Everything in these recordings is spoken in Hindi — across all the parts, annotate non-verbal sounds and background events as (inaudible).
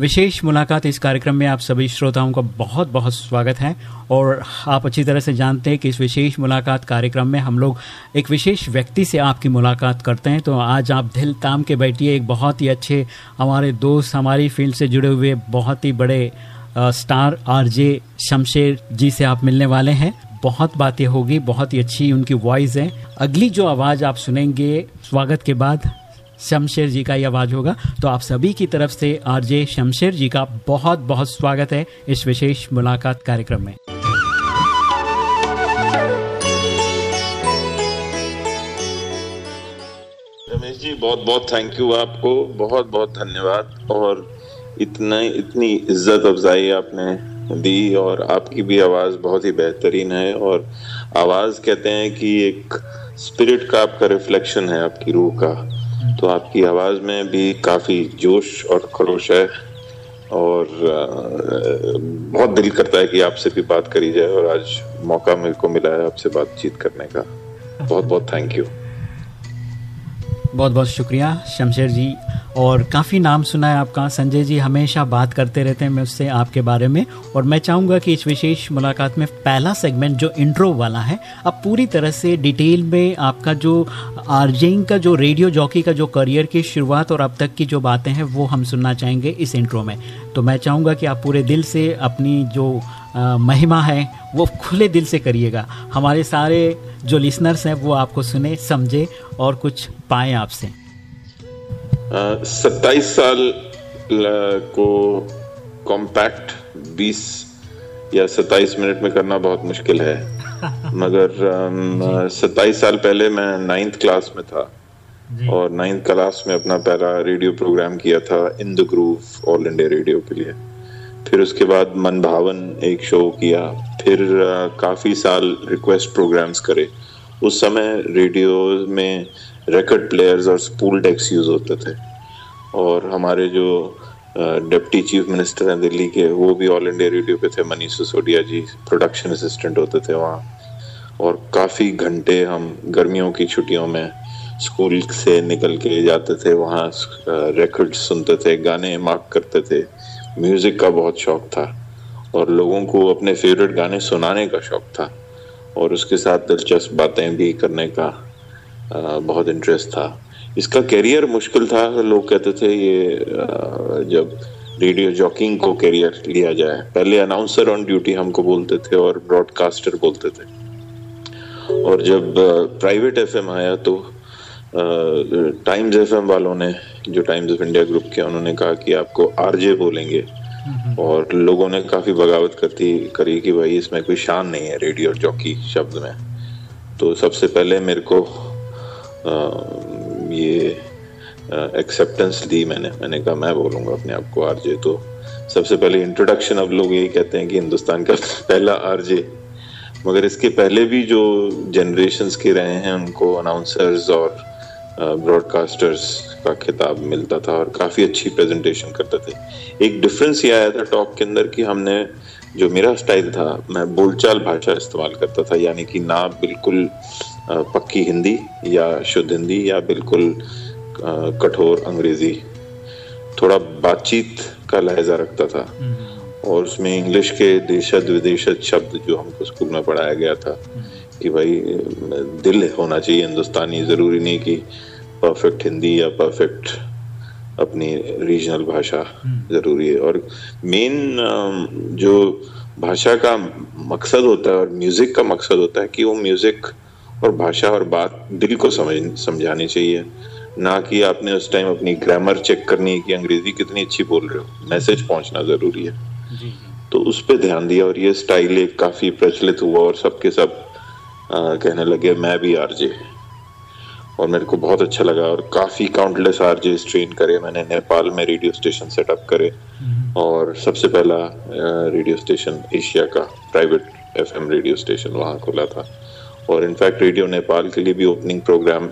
विशेष मुलाकात इस कार्यक्रम में आप सभी श्रोताओं का बहुत बहुत स्वागत है। और आप अच्छी तरह से जानते हैं कि इस विशेष मुलाकात कार्यक्रम में हम लोग एक विशेष व्यक्ति से आपकी मुलाकात करते हैं। तो आज आप दिल ताम के बैठिए। एक बहुत ही अच्छे हमारे दोस्त हमारी फ़ील्ड से जुड़े हुए बहुत ही बड़े आ, स्टार आरजे शमशेर जी से आप मिलने वाले हैं। बहुत बातें होगी बहुत ही अच्छी उनकी वॉइस है। अगली जो आवाज़ आप सुनेंगे स्वागत के बाद शमशेर जी का ये आवाज़ होगा। तो आप सभी की तरफ़ से आरजे शमशेर जी का बहुत बहुत स्वागत है इस विशेष मुलाकात कार्यक्रम में। रमेश जी, बहुत बहुत थैंक यू आपको। बहुत बहुत धन्यवाद। और इतना, इतनी इज़्ज़त अफजाई आपने दी और आपकी भी आवाज़ बहुत ही बेहतरीन है। और आवाज़ कहते हैं कि एक स्पिरिट का आपका रिफ्लेक्शन है आपकी रूह का। तो आपकी आवाज़ में भी काफ़ी जोश और खरोश है और बहुत दिल करता है कि आपसे भी बात करी जाए और आज मौका मेरे को मिला है आपसे बातचीत करने का। बहुत बहुत थैंक यू बहुत बहुत शुक्रिया, शमशेर जी। और काफ़ी नाम सुना है आपका। संजय जी हमेशा बात करते रहते हैं मैं उससे आपके बारे में। और मैं चाहूँगा कि इस विशेष मुलाकात में पहला सेगमेंट जो इंट्रो वाला है अब पूरी तरह से डिटेल में आपका जो आरजेइंग का, जो रेडियो जॉकी का, जो करियर की शुरुआत और अब तक की जो बातें हैं, वो हम सुनना चाहेंगे इस इंट्रो में। तो मैं चाहूँगा कि आप पूरे दिल से अपनी जो महिमा है वो खुले दिल से करिएगा। हमारे सारे जो लिसनर्स हैं वो आपको सुने समझे और कुछ पाए आपसे। सत्ताईस साल को कॉम्पैक्ट बीस या सत्ताईस मिनट में करना बहुत मुश्किल है। (laughs) मगर सत्ताईस साल पहले मैं नाइन्थ क्लास में था और नाइन्थ क्लास में अपना पहला रेडियो प्रोग्राम किया था in the groove all India radio के लिए। फिर उसके बाद मन भावन एक शो किया। फिर काफ़ी साल रिक्वेस्ट प्रोग्राम्स करे। उस समय रेडियो में रिकॉर्ड प्लेयर्स और स्पूल डेक्स यूज़ होते थे। और हमारे जो डिप्टी चीफ मिनिस्टर हैं दिल्ली के, वो भी ऑल इंडिया रेडियो पे थे। मनीष सिसोदिया जी प्रोडक्शन असिस्टेंट होते थे वहाँ। और काफ़ी घंटे हम गर्मियों की छुट्टियों में स्कूल से निकल के जाते थे। वहाँ रिकॉर्ड सुनते थे, गाने मार्क करते थे। म्यूज़िक का बहुत शौक था और लोगों को अपने फेवरेट गाने सुनाने का शौक था और उसके साथ दिलचस्प बातें भी करने का बहुत इंटरेस्ट था। इसका करियर मुश्किल था, लोग कहते थे ये जब रेडियो जॉकिंग को करियर लिया जाए। पहले अनाउंसर ऑन ड्यूटी हमको बोलते थे और ब्रॉडकास्टर बोलते थे। और जब प्राइवेट एफएम आया तो टाइम्स एफएम वालों ने जो टाइम्स ऑफ़ इंडिया ग्रुप के उन्होंने कहा कि आपको आरजे बोलेंगे। और लोगों ने काफ़ी बगावत करती करी कि भाई इसमें कोई शान नहीं है रेडियो जॉकी शब्द में। तो सबसे पहले मेरे को आ, ये एक्सेप्टेंस दी मैंने। मैंने कहा मैं बोलूँगा अपने आप को आरजे तो सबसे पहले इंट्रोडक्शन अब लोग यही कहते हैं कि हिंदुस्तान का (laughs) पहला आरजे मगर इसके पहले भी जो जनरेशन के रहे हैं उनको अनाउंसर्स और ब्रॉडकास्टर्स का खिताब मिलता था और काफ़ी अच्छी प्रेजेंटेशन करते थे एक डिफरेंस ये आया था टॉक के अंदर कि हमने जो मेरा स्टाइल था मैं बोलचाल भाषा इस्तेमाल करता था यानी कि ना बिल्कुल पक्की हिंदी या शुद्ध हिंदी या बिल्कुल कठोर अंग्रेज़ी थोड़ा बातचीत का लहजा रखता था हम्म। और उसमें इंग्लिश के देशद विदेशद शब्द जो हमको स्कूल में पढ़ाया गया था हम्म। कि भाई दिल होना चाहिए हिंदुस्तानी। ज़रूरी नहीं कि परफेक्ट हिंदी या परफेक्ट अपनी रीजनल भाषा हम्म। ज़रूरी है। और मेन जो भाषा का मकसद होता है और म्यूज़िक का मकसद होता है कि वो म्यूज़िक और भाषा और बात दिल को समझ समझानी चाहिए। ना कि आपने उस टाइम अपनी ग्रामर चेक करनी है कि अंग्रेज़ी कितनी अच्छी बोल रहे हो। मैसेज पहुँचना ज़रूरी है। जी। तो उस पर ध्यान दिया और ये स्टाइल एक काफ़ी प्रचलित हुआ और सबके सब कहने लगे मैं भी आरजे और मेरे को बहुत अच्छा लगा और काफ़ी काउंटलेस आरजे ट्रेन करे मैंने। नेपाल में रेडियो स्टेशन सेटअप करे। हम्म। और सबसे पहला रेडियो स्टेशन एशिया का प्राइवेट एफएम रेडियो स्टेशन वहाँ खोला था। और इनफैक्ट रेडियो नेपाल के लिए भी ओपनिंग प्रोग्राम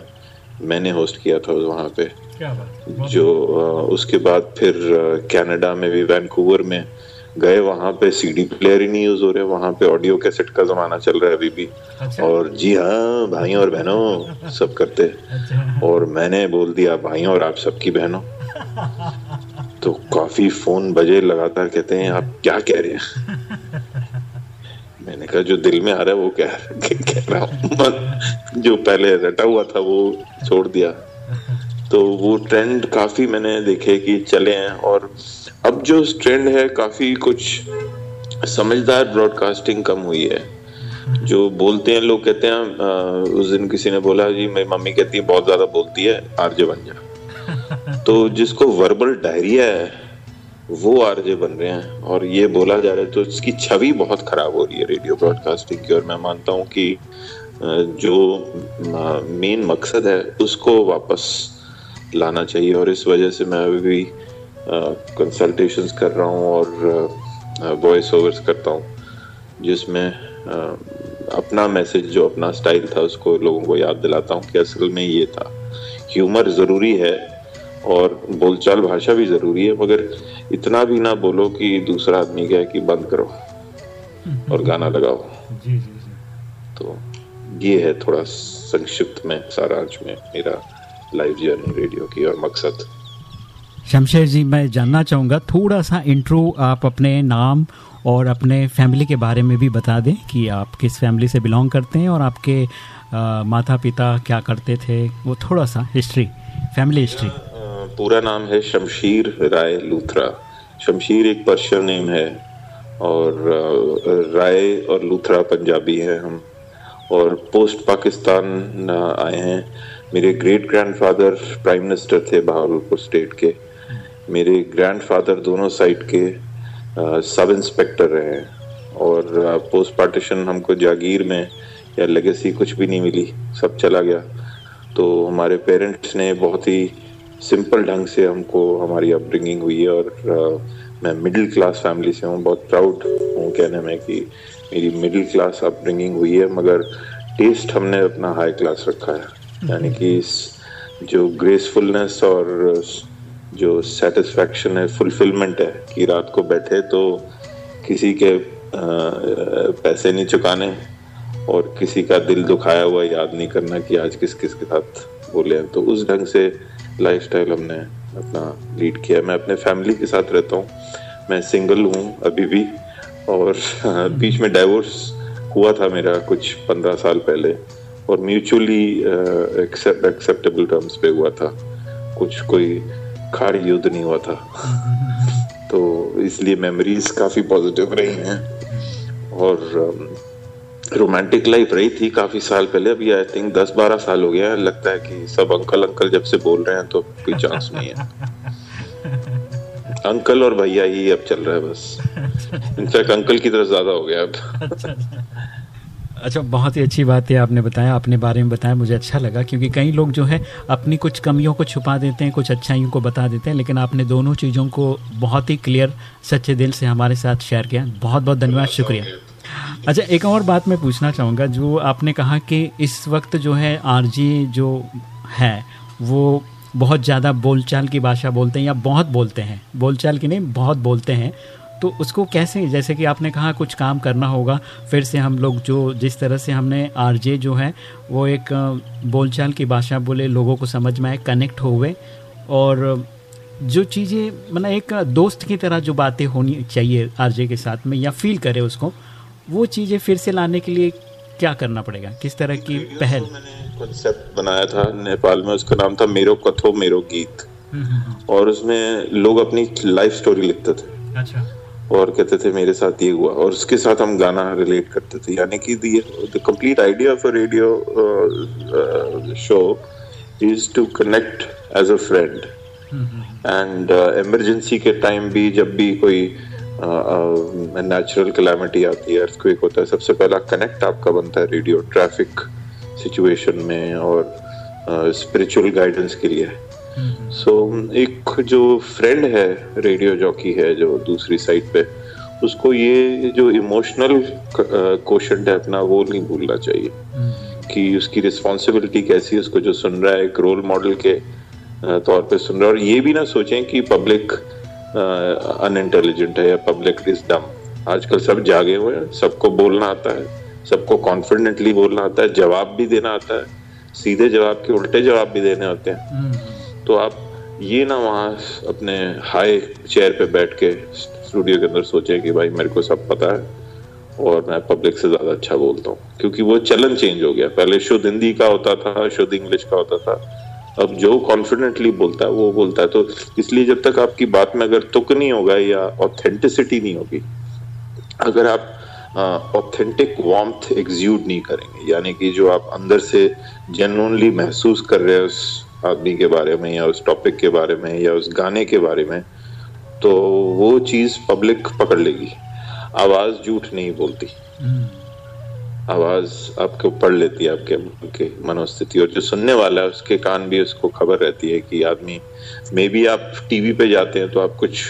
मैंने होस्ट किया था वहाँ पे। जो उसके बाद फिर कनाडा में भी वैनकूवर में गए वहाँ पे सीडी प्लेयर ही नहीं यूज़ हो रहे वहाँ पे ऑडियो कैसेट का जमाना चल रहा है अभी भी। अच्छा। और जी हाँ भाइयों और बहनों सब करते अच्छा। और मैंने बोल दिया भाइयों और आप सबकी बहनों। (laughs) तो काफ़ी फ़ोन बजे लगातार कहते हैं आप क्या कह रहे हैं? (laughs) मैंने कहा जो दिल में आ रहा है वो कह, कह रहा हूँ जो पहले रटा हुआ था वो छोड़ दिया। तो वो ट्रेंड काफ़ी मैंने देखे कि चले हैं और अब जो ट्रेंड है काफ़ी कुछ समझदार ब्रॉडकास्टिंग कम हुई है। जो बोलते हैं लोग कहते हैं आ, उस दिन किसी ने बोला जी मेरी मम्मी कहती है बहुत ज़्यादा बोलती है आरजे बन जा। (laughs) तो जिसको वर्बल डायरिया है वो आरजे बन रहे हैं। और ये बोला जा रहा है तो इसकी छवि बहुत खराब हो रही है रेडियो ब्रॉडकास्टिंग की। और मैं मानता हूँ कि जो मेन मकसद है उसको वापस लाना चाहिए। और इस वजह से मैं अभी भी कंसल्टेशंस कर रहा हूँ और वॉइस ओवर्स करता हूँ जिसमें अपना मैसेज जो अपना स्टाइल था उसको लोगों को याद दिलाता हूँ कि असल में ये था। ह्यूमर ज़रूरी है और बोलचाल भाषा भी ज़रूरी है मगर इतना भी ना बोलो कि दूसरा आदमी कहे कि बंद करो और गाना लगाओ। जी जी जी। तो ये है थोड़ा संक्षिप्त में सारांश में मेरा लाइव जर्नी रेडियो की और मकसद। शमशेर जी मैं जानना चाहूँगा थोड़ा सा इंट्रो आप अपने नाम और अपने फैमिली के बारे में भी बता दें कि आप किस फैमिली से बिलोंग करते हैं और आपके आ, माता पिता क्या करते थे वो थोड़ा सा हिस्ट्री फैमिली हिस्ट्री पूरा नाम है शमशीर राय लूथरा। शमशीर एक पर्शियन नेम है और राय और लूथरा पंजाबी है हम। और पोस्ट पाकिस्तान आए हैं। मेरे ग्रेट ग्रैंडफादर प्राइम मिनिस्टर थे बहावलपुर स्टेट के। मेरे ग्रैंडफादर दोनों साइड के सब इंस्पेक्टर रहे हैं। और पोस्ट पार्टीशन हमको जागीर में या लेगेसी कुछ भी नहीं मिली सब चला गया। तो हमारे पेरेंट्स ने बहुत ही सिंपल ढंग से हमको हमारी अपब्रिंगिंग हुई है और आ, मैं मिडिल क्लास फैमिली से हूँ बहुत प्राउड हूँ कहने में कि मेरी मिडिल क्लास अपब्रिंगिंग हुई है मगर टेस्ट हमने अपना हाई क्लास रखा है। यानी कि जो ग्रेसफुलनेस और जो सेटिस्फैक्शन है फुलफिलमेंट है कि रात को बैठे तो किसी के पैसे नहीं चुकाने और किसी का दिल दुखाया हुआ याद नहीं करना कि आज किस किस के साथ बोले हैं। तो उस ढंग से लाइफस्टाइल हमने अपना लीड किया मैं अपने फैमिली के साथ रहता हूँ। मैं सिंगल हूँ अभी भी और बीच में डाइवोर्स हुआ था मेरा कुछ पंद्रह साल पहले और म्यूचुअली एक्सेप्टेबल टर्म्स पे हुआ था। कुछ कोई खाड़ी युद्ध नहीं हुआ था। तो इसलिए मेमोरीज काफ़ी पॉजिटिव रही हैं। और रोमांटिक um, लाइफ रही थी काफ़ी साल पहले। अभी आई थिंक दस बारह साल हो गया है। लगता है कि सब अंकल अंकल जब से बोल रहे हैं तो कोई चांस नहीं है। अंकल और भैया ही अब चल रहा है बस। इनफैक्ट अंकल की तरफ़ ज़्यादा हो गया अब। अच्छा बहुत ही अच्छी बात है आपने बताया अपने बारे में बताया, मुझे अच्छा लगा क्योंकि कई लोग जो है अपनी कुछ कमियों को छुपा देते हैं, कुछ अच्छाइयों को बता देते हैं, लेकिन आपने दोनों चीज़ों को बहुत ही क्लियर सच्चे दिल से हमारे साथ शेयर किया। बहुत बहुत धन्यवाद, शुक्रिया। अच्छा एक और बात मैं पूछना चाहूँगा, जो आपने कहा कि इस वक्त जो है आरजी जो है, वो बहुत ज़्यादा बोलचाल की भाषा बोलते हैं या बहुत बोलते हैं? बोलचाल की नहीं, बहुत बोलते हैं। तो उसको कैसे जैसे कि आपने कहा कुछ काम करना होगा फिर से हम लोग जो जिस तरह से हमने आरजे जो है वो एक बोलचाल की भाषा बोले लोगों को समझ में आए कनेक्ट हुए और जो चीज़ें मतलब एक दोस्त की तरह जो बातें होनी चाहिए आरजे के साथ में या फील करे उसको वो चीज़ें फिर से लाने के लिए क्या करना पड़ेगा? किस तरह की पहल? कॉन्सेप्ट बनाया था नेपाल में उसका नाम था मेरो कथो मेरो गीत। हम्म, हम्म, हम्म। और उसमें लोग अपनी लाइफ स्टोरी लिखते थे। अच्छा। और कहते थे मेरे साथ ये हुआ। और उसके साथ हम गाना रिलेट करते थे। यानी कि the complete idea of a radio show is to connect as a friend and emergency के टाइम भी जब भी कोई नेचुरल uh, कैलामिटी uh, आती है अर्थक्वेक होता है सबसे पहला कनेक्ट आपका बनता है रेडियो ट्रैफ़िक सिचुएशन में और स्पिरिचुअल uh, गाइडेंस के लिए। सो so, एक जो फ्रेंड है रेडियो जॉकी है जो दूसरी साइड पे उसको ये जो इमोशनल क्वेश्चन है अपना वो नहीं भूलना चाहिए। कि उसकी रिस्पॉन्सिबिलिटी कैसी है उसको जो सुन रहा है एक रोल मॉडल के तौर पे सुन रहा है। और ये भी ना सोचें कि पब्लिक अन इंटेलिजेंट है या पब्लिक इज़ डम आजकल सब जागे हुए हैं सबको बोलना आता है सबको कॉन्फिडेंटली बोलना आता है जवाब भी देना आता है सीधे जवाब के उल्टे जवाब भी देने होते हैं। हम्म। तो आप ये ना वहाँ अपने हाई चेयर पे बैठ के स्टूडियो के अंदर सोचे कि भाई मेरे को सब पता है और मैं पब्लिक से ज़्यादा अच्छा बोलता हूँ। क्योंकि वो चलन चेंज हो गया। पहले शुद्ध हिंदी का होता था, शुद्ध इंग्लिश का होता था। अब जो कॉन्फिडेंटली बोलता है, वो बोलता है। तो इसलिए जब तक आपकी बात में अगर तुक नहीं होगा या ऑथेंटिसिटी नहीं होगी, अगर आप ऑथेंटिक वार्मथ एग्ज्यूड नहीं करेंगे, यानी कि जो आप अंदर से जेनुअनली महसूस कर रहे हैं उस आदमी के बारे में या उस टॉपिक के बारे में या उस गाने के बारे में तो वो चीज़ पब्लिक पकड़ लेगी। आवाज़ झूठ नहीं बोलती। हम्म। आवाज़ आपको पढ़ लेती है आपके के मनोस्थिति। और जो सुनने वाला है उसके कान भी उसको खबर रहती है कि आदमी मे बी आप टीवी पे जाते हैं तो आप कुछ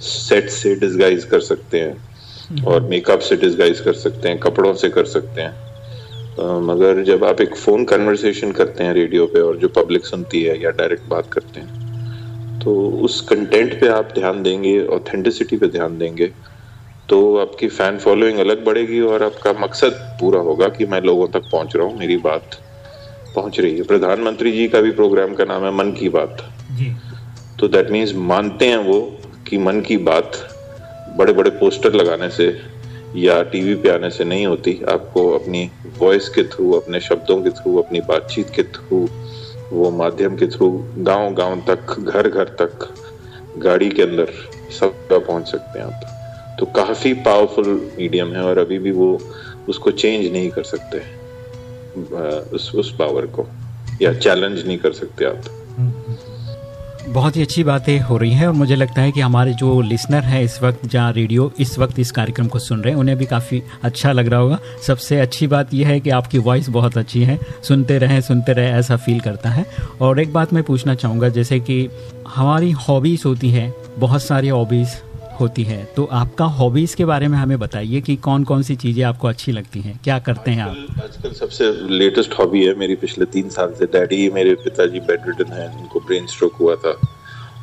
सेट से डिस्गाइज कर सकते हैं। हम्म। और मेकअप से डिस्गाइज कर सकते हैं कपड़ों से कर सकते हैं। मगर जब आप एक फ़ोन कन्वर्सेशन करते हैं रेडियो पे और जो पब्लिक सुनती है या डायरेक्ट बात करते हैं तो उस कंटेंट पे आप ध्यान देंगे ऑथेंटिसिटी पे ध्यान देंगे तो आपकी फ़ैन फॉलोइंग अलग बढ़ेगी और आपका मकसद पूरा होगा कि मैं लोगों तक पहुँच रहा हूँ मेरी बात पहुँच रही है प्रधानमंत्री जी का भी प्रोग्राम का नाम है मन की बात जी। तो दैट मीन्स मानते हैं वो कि मन की बात बड़े बड़े पोस्टर लगाने से या टीवी पे आने से नहीं होती। आपको अपनी वॉइस के थ्रू अपने शब्दों के थ्रू अपनी बातचीत के थ्रू वो माध्यम के थ्रू गाँव गाँव तक घर घर तक, गाड़ी के अंदर सब जगह पहुँच सकते हैं आप। तो काफ़ी पावरफुल मीडियम है और अभी भी वो उसको चेंज नहीं कर सकते उस उस पावर को, या चैलेंज नहीं कर सकते आप। बहुत ही अच्छी बातें हो रही हैं और मुझे लगता है कि हमारे जो लिसनर हैं इस वक्त, जहाँ रेडियो इस वक्त इस कार्यक्रम को सुन रहे हैं, उन्हें भी काफ़ी अच्छा लग रहा होगा। सबसे अच्छी बात यह है कि आपकी वॉइस बहुत अच्छी है। सुनते रहें सुनते रहें, ऐसा फील करता है। और एक बात मैं पूछना चाहूँगा, जैसे कि हमारी हॉबीज़ होती हैं, बहुत सारी हॉबीज़ होती है। तो आपका हॉबीज के बारे में हमें बताइए कि कौन कौन सी चीज़ें आपको अच्छी लगती हैं क्या करते हैं आप? आजकल सबसे लेटेस्ट हॉबी है मेरी पिछले तीन साल से। डैडी मेरे पिताजी बेड रिटन है उनको ब्रेन स्ट्रोक हुआ था।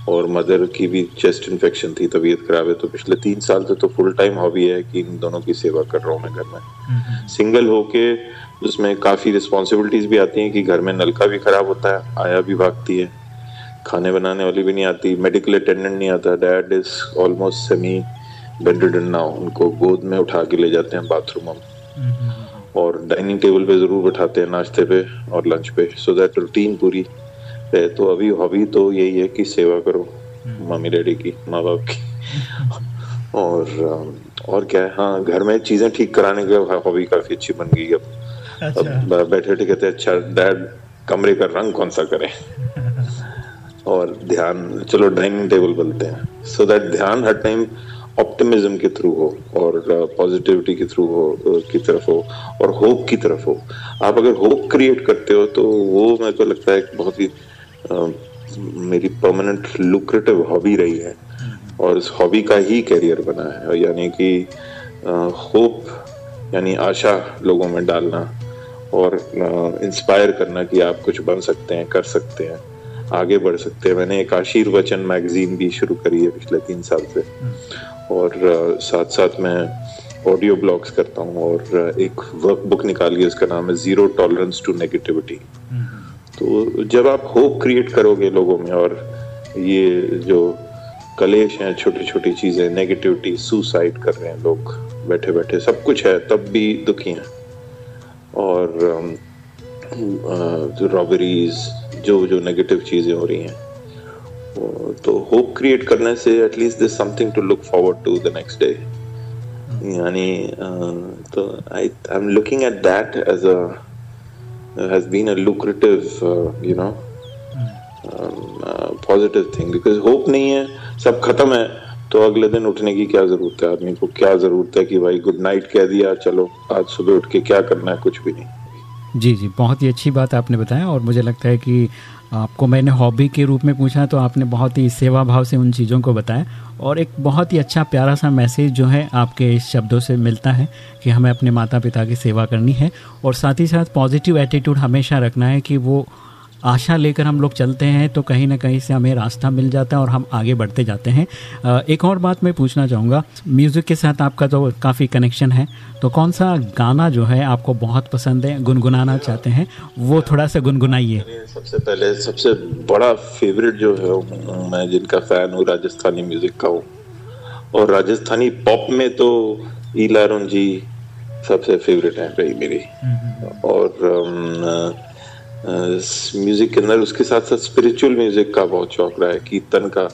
और मदर की भी चेस्ट इन्फेक्शन थी तबीयत खराब है। तो पिछले तीन साल से तो फुल टाइम हॉबी है कि इन दोनों की सेवा कर रहा हूँ मैं घर में। सिंगल होके उसमें काफ़ी रिस्पॉन्सिबिलिटीज भी आती हैं कि घर में नलका भी खराब होता है आया भी भागती है। खाने बनाने वाली भी नहीं आती मेडिकल अटेंडेंट नहीं आता dad is almost semi bedridden now उनको गोद में उठा के ले जाते हैं बाथरूम में और डाइनिंग टेबल पे ज़रूर बैठाते हैं नाश्ते पे और लंच पे सो दैट रूटीन पूरी है। तो अभी हॉबी तो यही है कि सेवा करो मम्मी डैडी की माँ बाप की। (laughs) और और क्या है? हाँ घर में चीज़ें ठीक कराने की हॉबी काफ़ी अच्छी बन गई अब। अच्छा। अब बैठे बैठे कहते हैं अच्छा डैड कमरे का रंग कौन सा करें? (laughs) और ध्यान चलो डाइनिंग टेबल बोलते हैं। सो दैट ध्यान हर टाइम ऑप्टिमिज्म के थ्रू हो और पॉजिटिविटी के थ्रू हो की तरफ़ हो और होप की तरफ़ हो। आप अगर होप क्रिएट करते हो तो वो मेरे को लगता है बहुत ही आ, मेरी परमानेंट लुक्रेटिव हॉबी रही है। और इस हॉबी का ही कैरियर बना है। यानी कि होप यानी आशा लोगों में डालना और इंस्पायर करना कि आप कुछ बन सकते हैं कर सकते हैं। आगे बढ़ सकते हैं। मैंने एक आशीर्वचन मैगजीन भी शुरू करी है पिछले तीन साल से। और साथ साथ मैं ऑडियो ब्लॉग्स करता हूँ और एक वर्क बुक निकाली है, उसका नाम है ज़ीरो टॉलरेंस टू नेगेटिविटी तो जब आप होप क्रिएट करोगे लोगों में और ये जो कलेश हैं छोटी छोटी चीज़ें नेगेटिविटी सुसाइड कर रहे हैं लोग बैठे बैठे सब कुछ है, तब भी दुखी हैं। और जो रॉबरीज जो जो नेगेटिव चीज़ें हो रही हैं तो होप क्रिएट करने से at least this something to look forward to the next day यानी तो I I am looking at that as a has been a lucrative uh, you know positive thing because hope नहीं है सब खत्म है तो अगले दिन उठने की क्या ज़रूरत है? आदमी को क्या ज़रूरत है कि भाई गुड नाइट कह दिया चलो आज सुबह उठ के क्या करना है कुछ भी नहीं। जी जी, बहुत ही अच्छी बात आपने बताया और मुझे लगता है कि आपको मैंने हॉबी के रूप में पूछा तो आपने बहुत ही सेवा भाव से उन चीज़ों को बताया और एक बहुत ही अच्छा प्यारा सा मैसेज जो है आपके इस शब्दों से मिलता है कि हमें अपने माता पिता की सेवा करनी है और साथ ही साथ पॉजिटिव एटीट्यूड हमेशा रखना है कि वो आशा लेकर हम लोग चलते हैं तो कहीं ना कहीं से हमें रास्ता मिल जाता है और हम आगे बढ़ते जाते हैं। एक और बात मैं पूछना चाहूँगा। म्यूज़िक के साथ आपका तो काफ़ी कनेक्शन है। तो कौन सा गाना जो है आपको बहुत पसंद है गुनगुनाना चाहते हैं? वो थोड़ा सा गुनगुनाइए। सबसे पहले सबसे बड़ा फेवरेट जो है मैं जिनका फ़ैन हूँ राजस्थानी म्यूज़िक का हूँ। और राजस्थानी पॉप में तो ईलारुन जी सबसे फेवरेट है रही मेरी। और म्यूज़िक के अंदर उसके साथ साथ स्पिरिचुअल म्यूज़िक का बहुत शौक रहा है। कीर्तन का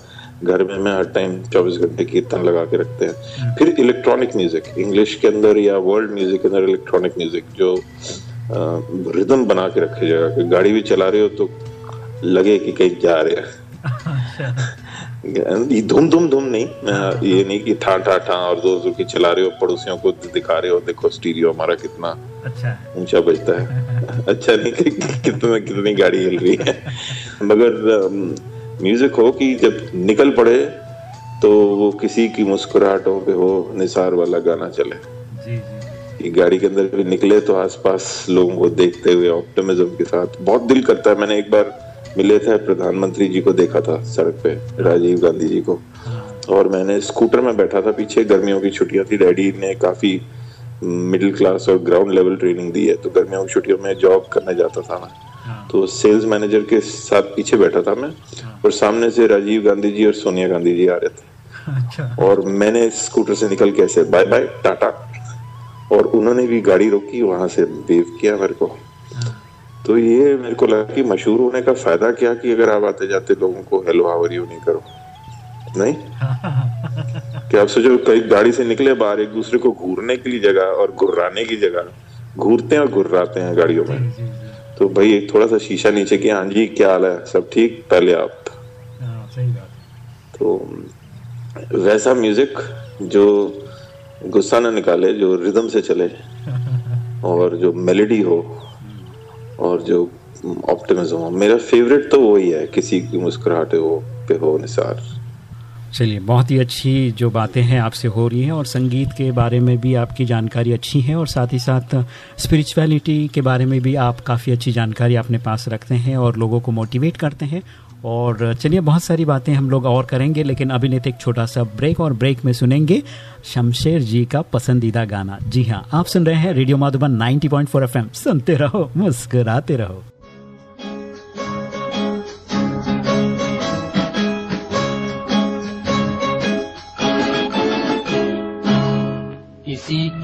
घर में मैं हर टाइम 24 घंटे कीर्तन लगा के रखते हैं। फिर इलेक्ट्रॉनिक म्यूज़िक इंग्लिश के अंदर या वर्ल्ड म्यूज़िक के अंदर इलेक्ट्रॉनिक म्यूज़िक जो रिदम बना के रखे जाएगा कि गाड़ी भी चला रहे हो तो लगे कि कहीं जा रहे हैं। धूम धूम धूम नहीं ये नहीं कि ठा ठा ठा और ज़ोर ज़ोर की चला रहे हो पड़ोसियों को दिखा रहे हो देखो स्टीरियो हमारा कितना अच्छा। ऊँचा बजता है? अच्छा नहीं कि कितना कितनी गाड़ी हिल रही है। (laughs) मगर म्यूज़िक हो कि जब निकल पड़े तो वो किसी की मुस्कुराहटों पे हो निसार वाला गाना चले। जी जी। गाड़ी के अंदर भी निकले तो आसपास लोगों को देखते हुए ऑप्टिमिज्म के साथ। बहुत दिल करता है। मैंने एक बार मिले थे प्रधानमंत्री जी को देखा था सड़क पे राजीव गांधी जी को। और मैंने स्कूटर में बैठा था पीछे गर्मियों की छुट्टियाँ थी। डैडी ने काफ़ी मिडिल क्लास और ग्राउंड लेवल ट्रेनिंग दी है तो गर्मियों की छुट्टियों में जॉब करने जाता था मैं। हाँ। तो सेल्स मैनेजर के साथ पीछे बैठा था मैं हाँ। और सामने से राजीव गांधी जी और सोनिया गांधी जी आ रहे थे। अच्छा। और मैंने स्कूटर से निकल के ऐसे बाय बाय टाटा। और उन्होंने भी गाड़ी रोकी वहाँ से वेव किया मेरे को। तो ये मेरे को लगा कि मशहूर होने का फ़ायदा क्या कि अगर आप आते जाते लोगों को हेलो हावर यू नहीं करो। नहीं? क्या आप सोचो कई गाड़ी से निकले बाहर एक दूसरे को घूरने के लिए जगह और घुर्राने की जगह घूरते हैं और घुर्राते हैं गाड़ियों में। तो भाई एक थोड़ा सा शीशा नीचे किया हाँ जी क्या हाल है? सब ठीक? पहले आप। हाँ, तो वैसा म्यूज़िक जो गुस्सा ना निकाले जो रिदम से चले और जो मेलेडी हो और जो ऑप्टिमिज्म हो। मेरा फेवरेट तो वही है किसी की मुस्कुराहटे हो पे हो निसार। चलिए, बहुत ही अच्छी जो बातें हैं आपसे हो रही हैं और संगीत के बारे में भी आपकी जानकारी अच्छी है और साथ ही साथ स्पिरिचुअलिटी के बारे में भी आप काफ़ी अच्छी जानकारी अपने पास रखते हैं और लोगों को मोटिवेट करते हैं। और चलिए, बहुत सारी बातें हम लोग और करेंगे, लेकिन अभी नहीं एक छोटा सा ब्रेक और ब्रेक में सुनेंगे शमशेर जी का पसंदीदा गाना। जी हाँ आप सुन रहे हैं रेडियो माधुबन 90.4 एफएम। सुनते रहो, मुस्कुराते रहो।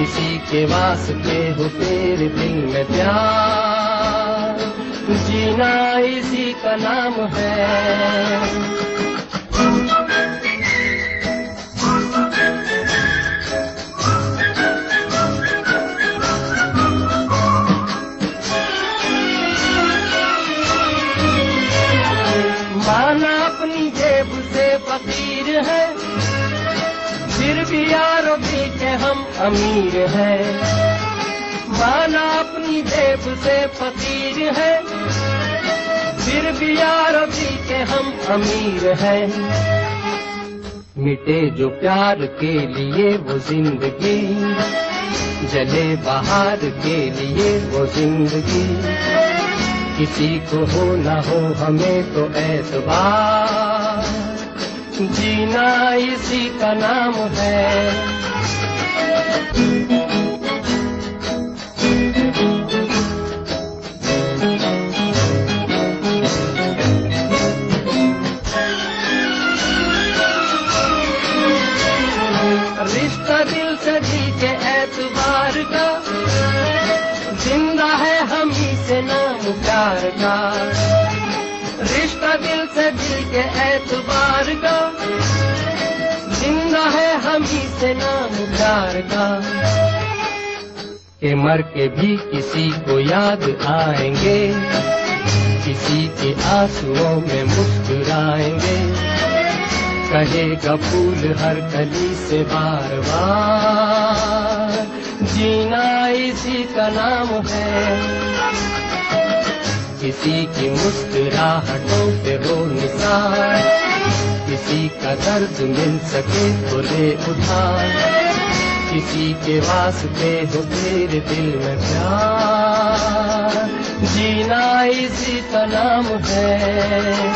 किसी के वास्ते हो तेरे दिल में प्यार। जीना इसी का नाम है। माना अपनी जेब से फकीर है। फिर भी यारों हम अमीर है। माना अपनी जेब से फकीर है। फिर भी यारों भी के हम अमीर है। मिटे जो प्यार के लिए वो ज़िंदगी। जले बाहर के लिए वो ज़िंदगी। किसी को हो ना हो हमें तो ऐतबार। जीना इसी का नाम है। रिश्ता दिल से दिल के एतबार का। ज़िंदा है हम से नाम प्यार का। के मर के भी किसी को याद आएँगे, किसी के आंसुओं में मुस्कुराएँगे। कहेगा फूल हर कली से बार बार, जीना इसी का नाम है। किसी की मुस्कुराहटों पे हो निशान किसी का दर्द मिल सके तो ले उधार किसी के वास्ते हो तेरे दिल में प्यार। जीना इसी का नाम है।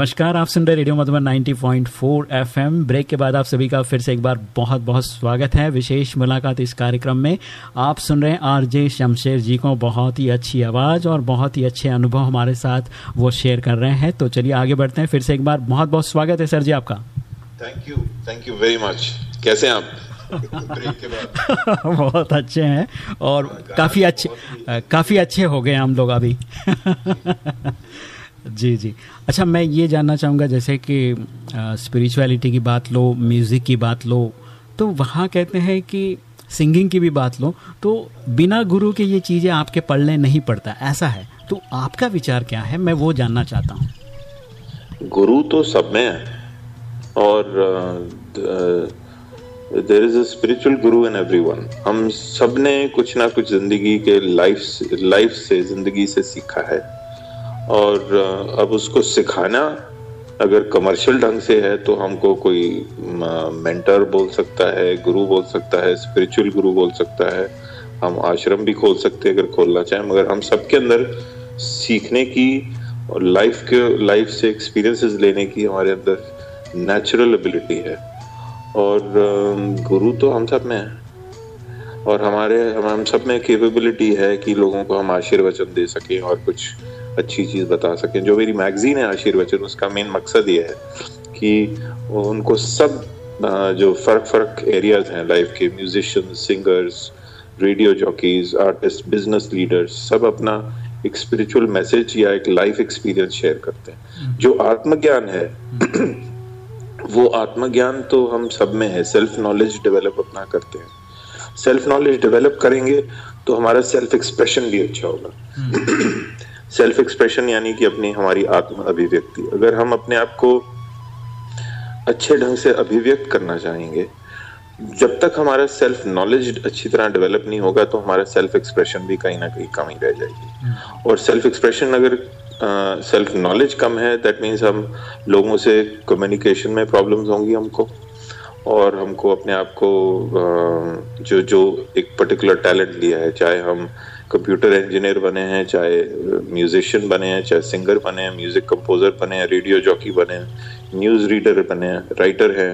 नमस्कार आप सुन रहे रेडियो मधुबन 90.4 एफएम। ब्रेक के बाद आप सभी का फिर से एक बार बहुत बहुत स्वागत है। विशेष मुलाकात इस कार्यक्रम में। आप सुन रहे हैं आरजे शमशेर जी को बहुत ही अच्छी आवाज़ और बहुत ही अच्छे अनुभव हमारे साथ वो शेयर कर रहे हैं। तो चलिए आगे बढ़ते हैं। फिर से एक बार बहुत बहुत स्वागत है सर जी आपका। Thank you thank you very much कैसे हैं आप? (laughs) बहुत अच्छे हैं और काफ़ी अच्छे काफ़ी अच्छे हो गए हम लोग अभी। (laughs) जी जी। अच्छा मैं ये जानना चाहूँगा, जैसे कि स्पिरिचुअलिटी की बात लो म्यूज़िक की बात लो तो वहाँ कहते हैं कि सिंगिंग की भी बात लो तो बिना गुरु के ये चीज़ें आपके पढ़ने नहीं पड़ता, ऐसा है? तो आपका विचार क्या है? मैं वो जानना चाहता हूँ। गुरु तो सब में है, और there is a spiritual Guru in everyone हम सबने कुछ ना कुछ ज़िंदगी के लाइफ लाइफ से, ज़िंदगी से सीखा है। और अब उसको सिखाना अगर कमर्शियल ढंग से है तो हमको कोई मेंटर बोल सकता है, गुरु बोल सकता है स्पिरिचुअल गुरु बोल सकता है। हम आश्रम भी खोल सकते हैं अगर खोलना चाहें, मगर हम सबके अंदर सीखने की और लाइफ के लाइफ से एक्सपीरियंसेस लेने की हमारे अंदर नेचुरल एबिलिटी है। और गुरु तो हम सब में है। और हमारे, हम सब में कैपेबिलिटी है कि लोगों को हम आशीर्वचन दे सकें और कुछ अच्छी चीज़ बता सकें। जो मेरी मैगजीन है आशीर्वचन उसका मेन मकसद ये है कि उनको सब जो फ़र्क फ़र्क एरियाज़ हैं लाइफ के musicians singers radio jockeys artist business leaders सब अपना एक स्पिरिचुअल मैसेज या एक लाइफ एक्सपीरियंस शेयर करते हैं। जो आत्मज्ञान है वो आत्मज्ञान तो हम सब में है। सेल्फ नॉलेज डेवलप अपना करते हैं। सेल्फ नॉलेज डेवलप करेंगे तो हमारा सेल्फ एक्सप्रेशन भी अच्छा होगा। सेल्फ एक्सप्रेशन यानी कि अपनी हमारी आत्म अभिव्यक्ति। अगर हम अपने आप को अच्छे ढंग से अभिव्यक्त करना चाहेंगे जब तक हमारा सेल्फ नॉलेज अच्छी तरह डेवलप नहीं होगा तो हमारा सेल्फ एक्सप्रेशन भी कहीं ना कहीं कमी रह जाएगी। और सेल्फ एक्सप्रेशन अगर सेल्फ uh, नॉलेज कम है दैट मीन्स हम लोगों से कम्युनिकेशन में प्रॉब्लम्स होंगी हमको और हमको अपने आप को uh, जो जो एक पर्टिकुलर टैलेंट लिया है चाहे हम कंप्यूटर इंजीनियर बने हैं चाहे म्यूजिशियन बने हैं चाहे सिंगर बने हैं म्यूज़िक कंपोजर बने हैं रेडियो जॉकी बने हैं न्यूज़ रीडर बने हैं राइटर हैं।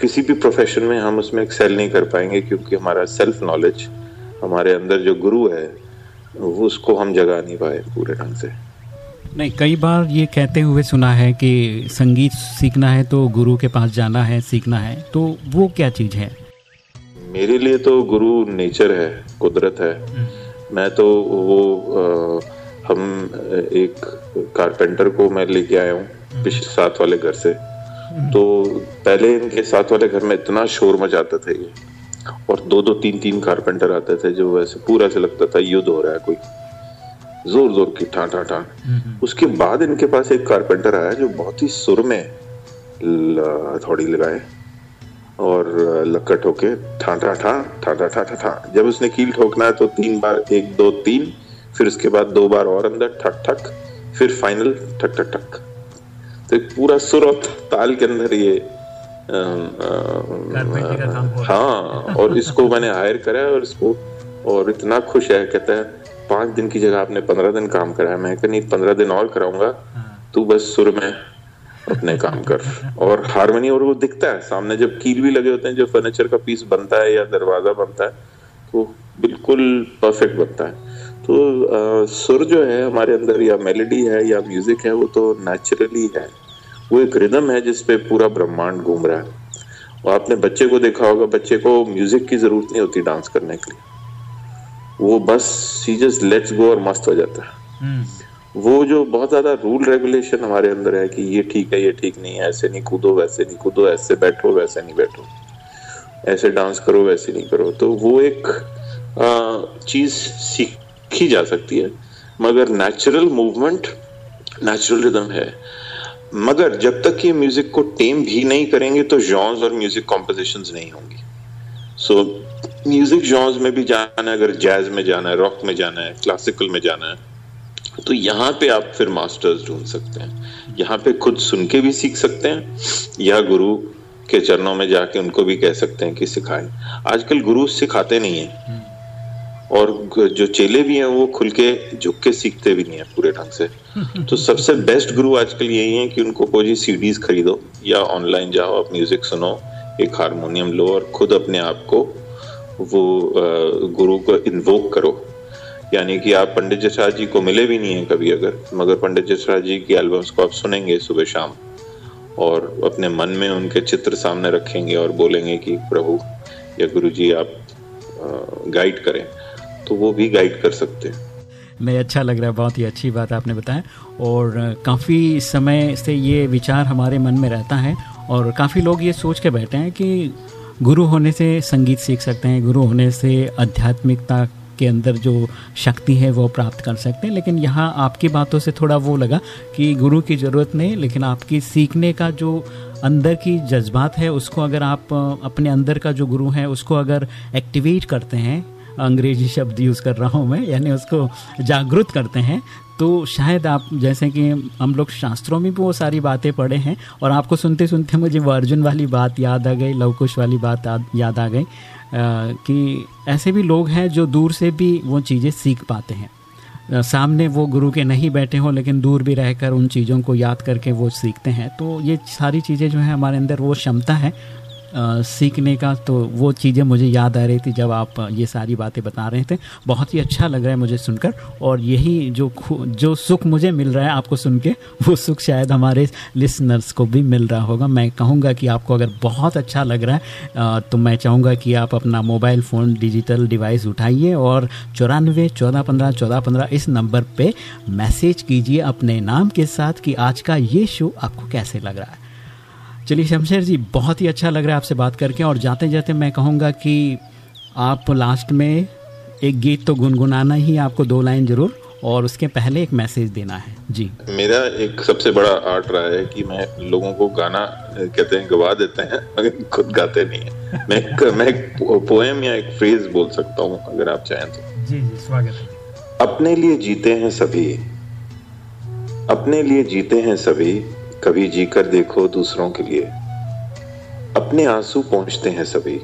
किसी भी प्रोफेशन में हम उसमें एक्सेल नहीं कर पाएँगे क्योंकि हमारा सेल्फ नॉलेज हमारे अंदर जो गुरु है वो उसको हम जगा नहीं पाए पूरे ढंग से। नहीं कई बार ये कहते हुए सुना है कि संगीत सीखना है तो गुरु के पास जाना है सीखना है तो वो क्या चीज़ है? मेरे लिए तो गुरु नेचर है कुदरत है। हम्म। मैं तो वो आ, हम एक कारपेंटर को मैं लेके आया हूँ पिछले साथ वाले घर से। तो पहले इनके साथ वाले घर में इतना शोर मचाता था ये। और दो दो तीन तीन कारपेंटर आते थे जो वैसे पूरा से लगता था युद्ध हो रहा है कोई। ज़ोर ज़ोर की ठा ठा ठा। उसके बाद इनके पास एक कारपेंटर आया जो बहुत ही सुर में थोड़ी लगाए। और लक्कड़ ठोके ठा ठा ठा ठा ठा ठा ठा ठा। जब उसने कील ठोकना है तो तीन बार एक दो तीन फिर उसके बाद दो बार और अंदर ठक ठक फिर फाइनल ठक ठक ठक। तो एक पूरा सुर और ताल के अंदर ये आ, आ, हाँ और इसको मैंने हायर करा और इसको और इतना खुश है कहता है पाँच दिन की जगह आपने पंद्रह दिन काम करा है। मैं नहीं पंद्रह दिन और कराऊँगा। हाँ। तू बस सुर में अपने काम कर। और हारमोनी और वो दिखता है। सामने जब कील भी लगे होते हैं जो फर्नीचर का पीस बनता है या दरवाज़ा बनता है तो बिल्कुल परफेक्ट बनता है। तो आ, सुर जो है हमारे अंदर या मेलोडी है या म्यूज़िक है वो तो नेचुरली है। वो एक रिदम है जिसपे पूरा ब्रह्मांड घूम रहा है। और आपने बच्चे को देखा होगा बच्चे को म्यूज़िक की ज़रूरत नहीं होती डांस करने के लिए। वो बस सी जस्ट लेट्स गो और मस्त हो जाता है। वो जो बहुत ज़्यादा रूल रेगुलेशन हमारे अंदर है कि ये ठीक है, ये ठीक नहीं है, ऐसे नहीं कूदो, वैसे नहीं कूदो, ऐसे बैठो, वैसे नहीं बैठो। ऐसे डांस करो, वैसे नहीं करो। तो वो एक चीज़ सीखी जा सकती है। मगर नेचुरल मूवमेंट नेचुरल रिदम है। मगर जब तक ये म्यूज़िक को टेम भी नहीं करेंगे तो जॉन्स और म्यूज़िक कॉम्पोजिशन नहीं होंगी। सो म्यूज़िक जॉन्स में भी जाना है, अगर जैज में जाना है रॉक में जाना है क्लासिकल में जाना है तो यहाँ पे आप फिर मास्टर्स ढूंढ सकते हैं। यहाँ पे खुद सुन के भी सीख सकते हैं। या गुरु के चरणों में जाके उनको भी कह सकते हैं कि सिखाएँ। आजकल गुरु सिखाते नहीं है। और जो चेले भी हैं वो खुल के झुक के सीखते भी नहीं है पूरे ढंग से। (laughs) तो सबसे बेस्ट गुरु आजकल यही है कि उनको कोई सीडीज खरीदो या ऑनलाइन जाओ आप म्यूज़िक सुनो एक हारमोनियम लो और खुद अपने आप को वो गुरु को इन्वोक करो। यानी कि आप पंडित जसराज जी को मिले भी नहीं है कभी अगर, मगर पंडित जसराज जी की एल्बम्स को आप सुनेंगे सुबह शाम और अपने मन में उनके चित्र सामने रखेंगे और बोलेंगे कि, प्रभु या गुरु जी आप गाइड करें तो वो भी गाइड कर सकते हैं। नहीं अच्छा लग रहा है, बहुत ही अच्छी बात आपने बताया और काफ़ी समय से ये विचार हमारे मन में रहता है और काफ़ी लोग ये सोच के बैठे हैं कि गुरु होने से संगीत सीख सकते हैं, गुरु होने से आध्यात्मिकता के अंदर जो शक्ति है वो प्राप्त कर सकते हैं। लेकिन यहाँ आपकी बातों से थोड़ा वो लगा कि गुरु की ज़रूरत नहीं, लेकिन आपकी सीखने का जो अंदर की जज्बात है, उसको अगर आप अपने अंदर का जो गुरु है, उसको अगर एक्टिवेट करते हैं, अंग्रेज़ी शब्द यूज़ कर रहा हूँ मैं, यानी उसको जागृत करते हैं तो शायद आप, जैसे कि हम लोग शास्त्रों में भी वो सारी बातें पढ़े हैं और आपको सुनते सुनते मुझे वो अर्जुन वाली बात याद आ गई, लवकुश वाली बात याद आ गई कि ऐसे भी लोग हैं जो दूर से भी वो चीज़ें सीख पाते हैं। सामने वो गुरु के नहीं बैठे हों, लेकिन दूर भी रहकर उन चीज़ों को याद करके वो सीखते हैं। तो ये सारी चीज़ें जो है हमारे अंदर वो क्षमता है सीखने का तो वो चीज़ें मुझे याद आ रही थी जब आप ये सारी बातें बता रहे थे। बहुत ही अच्छा लग रहा है मुझे सुनकर और यही जो जो सुख मुझे मिल रहा है आपको सुन के, वो सुख शायद हमारे लिसनर्स को भी मिल रहा होगा। मैं कहूँगा कि आपको अगर बहुत अच्छा लग रहा है तो मैं चाहूँगा कि आप अपना मोबाइल फ़ोन डिजिटल डिवाइस उठाइए और चौरानवे, चौदह, पंद्रह चौदह, पंद्रह इस नंबर पर मैसेज कीजिए अपने नाम के साथ कि आज का ये शो आपको कैसे लग रहा है। चलिए शमशेर जी बहुत ही अच्छा लग रहा है आपसे बात करके और जाते जाते मैं कहूँगा कि आप लास्ट में एक गीत तो गुनगुनाना ही आपको दो लाइन ज़रूर और उसके पहले एक मैसेज देना है। जी। मेरा एक सबसे बड़ा आर्ट रहा है कि मैं लोगों को गाना कहते हैं गवा देते हैं मगर खुद गाते नहीं है। मैं (laughs) मैं एक पोएम या एक फ्रेज बोल सकता हूँ अगर आप चाहें तो। जी जी स्वागत है। अपने लिए जीते हैं सभी। अपने लिए जीते हैं सभी। कभी जीकर देखो दूसरों के लिए। अपने आँसू पहुँचते हैं सभी।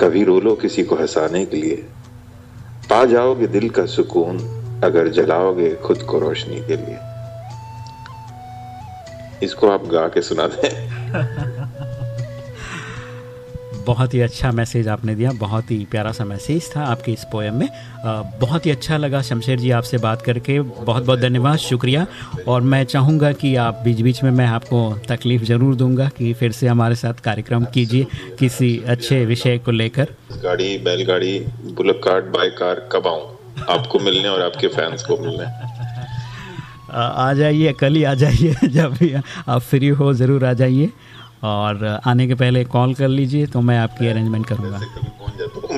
कभी रो लो किसी को हंसाने के लिए। पा जाओगे दिल का सुकून, अगर जलाओगे खुद को रोशनी के लिए। इसको आप गा के सुना दें। (laughs) बहुत ही अच्छा मैसेज आपने दिया बहुत ही प्यारा सा मैसेज था आपके इस पोएम में। बहुत ही अच्छा लगा शमशेर जी आपसे बात करके बहुत बहुत धन्यवाद शुक्रिया। और मैं चाहूँगा कि आप बीच बीच में मैं आपको तकलीफ़ ज़रूर दूँगा कि फिर से हमारे साथ कार्यक्रम कीजिए किसी अच्छे विषय को लेकर। गाड़ी बैलगाड़ी बुलक कार्ट बाई कार कब आऊँ? आपको मिलने और आपके फैंस को मिलने। आ जाइए कल ही आ जाइए (laughs) जब भी आप फ्री हो ज़रूर आ जाइए। और आने के पहले कॉल कर लीजिए तो मैं आपकी अरेंजमेंट करूँगा।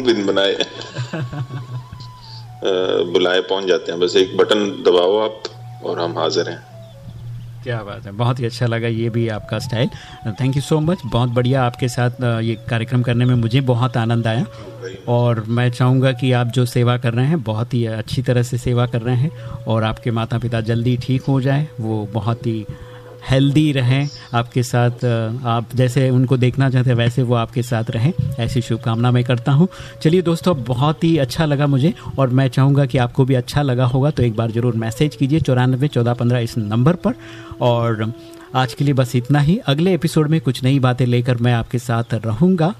बिन बनाए। (laughs) बुलाए पहुँच जाते हैं। बस एक बटन दबाओ आप और हम हाजिर हैं। क्या बात है बहुत ही अच्छा लगा ये भी आपका style thank you so much बहुत बढ़िया आपके साथ ये कार्यक्रम करने में मुझे बहुत आनंद आया। और मैं चाहूँगा कि आप जो सेवा कर रहे हैं बहुत ही अच्छी तरह से सेवा कर रहे हैं और आपके माता पिता जल्दी ठीक हो जाए वो बहुत ही हेल्दी रहें, आपके साथ आप जैसे उनको देखना चाहते हैं, वैसे वो आपके साथ रहें, ऐसी शुभकामना मैं करता हूँ। चलिए दोस्तों बहुत ही अच्छा लगा मुझे, और मैं चाहूँगा कि आपको भी अच्छा लगा होगा तो एक बार ज़रूर मैसेज कीजिए चौरानबे चौदह पंद्रह इस नंबर पर। और आज के लिए बस इतना ही। अगले एपिसोड में कुछ नई बातें लेकर मैं आपके साथ रहूँगा।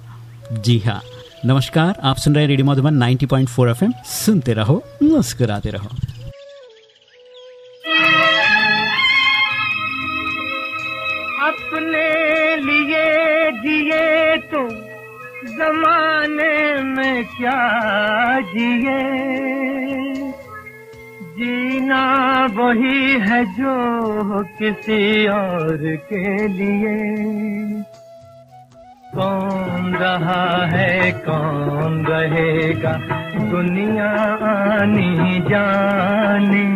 जी हाँ। नमस्कार, आप सुन रहे हैं रेडियो मधुबन 90.4 एफएम। सुनते रहो, मुस्कुराते रहो। अपने लिए जिए तो जमाने में क्या जिए? जीना वही है जो किसी और के लिए। कौन रहा है, कौन रहेगा? दुनिया आनी जानी।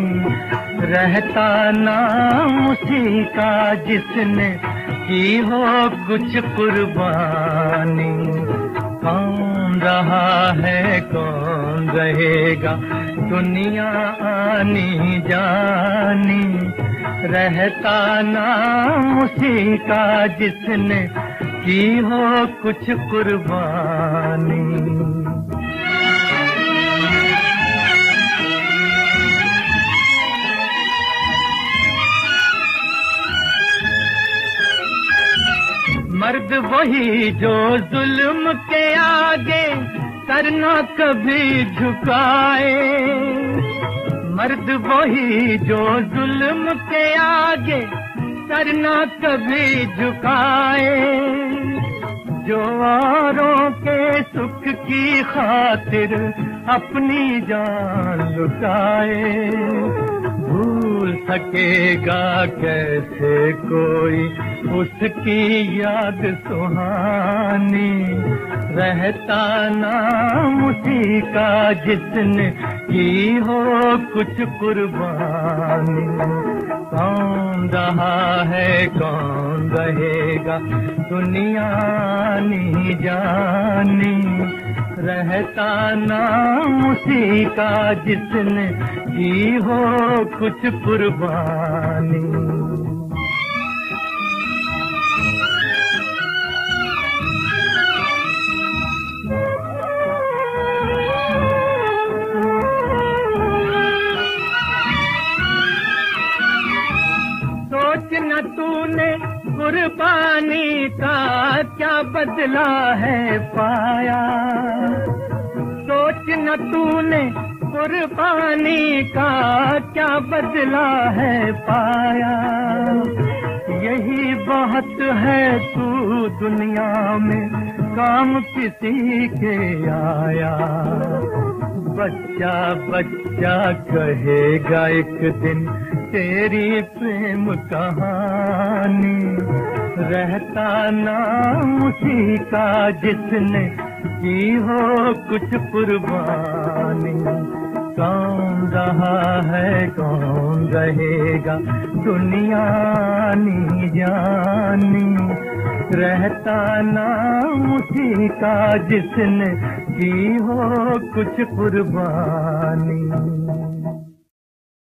रहता नाम उसी का जिसने की हो कुछ कुर्बानी। कौन रहा है, कौन रहेगा? दुनिया आनी जानी। रहता नाम उसी का जिसने की हो कुछ कुर्बानी। मर्द वही जो जुल्म के आगे करना कभी झुकाए। मर्द वही जो जुल्म के आगे करना कभी झुकाए। जो औरों के सुख की खातिर अपनी जान लुटाए। भूल सकेगा कैसे कोई उसकी याद सुहानी। रहता नाम उसी का जिसने की हो कुछ कुर्बानी। कौन रहा है, कौन रहेगा दुनिया नहीं जानी। रहता नाम उसी का जिसने की हो कुछ कुर्बानी। कुर्बानी का क्या बदला है पाया? सोच न तूने कुर्बानी का क्या बदला है पाया? यही बहुत है तू दुनिया में, काम किसी के आया। बच्चा बच्चा कहेगा एक दिन तेरी प्रेम कहानी रहता नाम उसी का जिसने की हो कुछ कुर्बानी। कौन रहा है, कौन रहेगा दुनिया नहीं जानी। रहता नाम उसी का जिसने की हो कुछ कुर्बानी।